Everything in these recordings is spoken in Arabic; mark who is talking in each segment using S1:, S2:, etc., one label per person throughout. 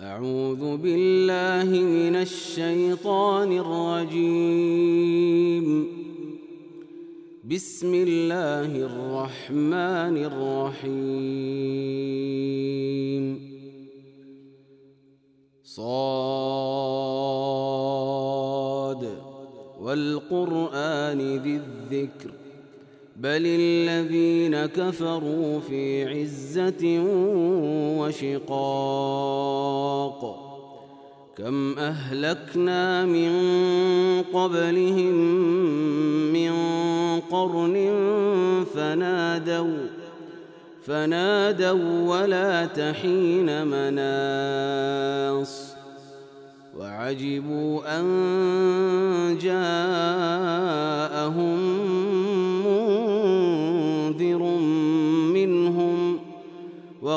S1: أعوذ بالله من الشيطان الرجيم. بسم الله الرحمن الرحيم. صاد. والقرآن ذي الذكر. بل الذين كفروا في عزة وشقاق كم أهلكنا من قبلهم من قرن فنادوا فنادوا ولا تحين مناص وعجبوا أن جاءهم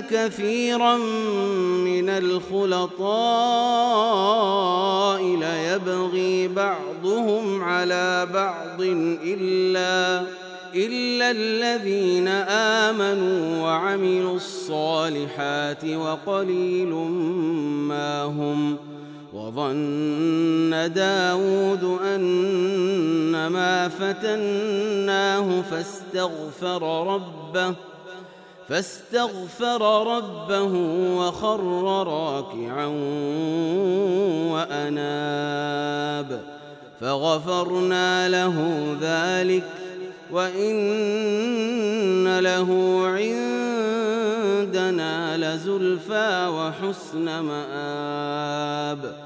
S1: كثيرا من الخلطاء ليبغي بعضهم على بعض إلا إلا الذين آمنوا وعملوا الصالحات وقليل ما هم. وظن داود أن ما فتناه فاستغفر ربه فاستغفر ربه وخر راكعا وأناب فغفرنا له ذلك وإن له عندنا لزلفى وحسن مآب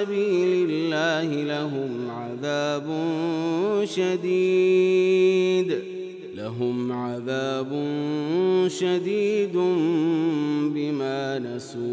S1: سبيل الله لهم عذاب شديد. لهم عذاب شديد بما نسوا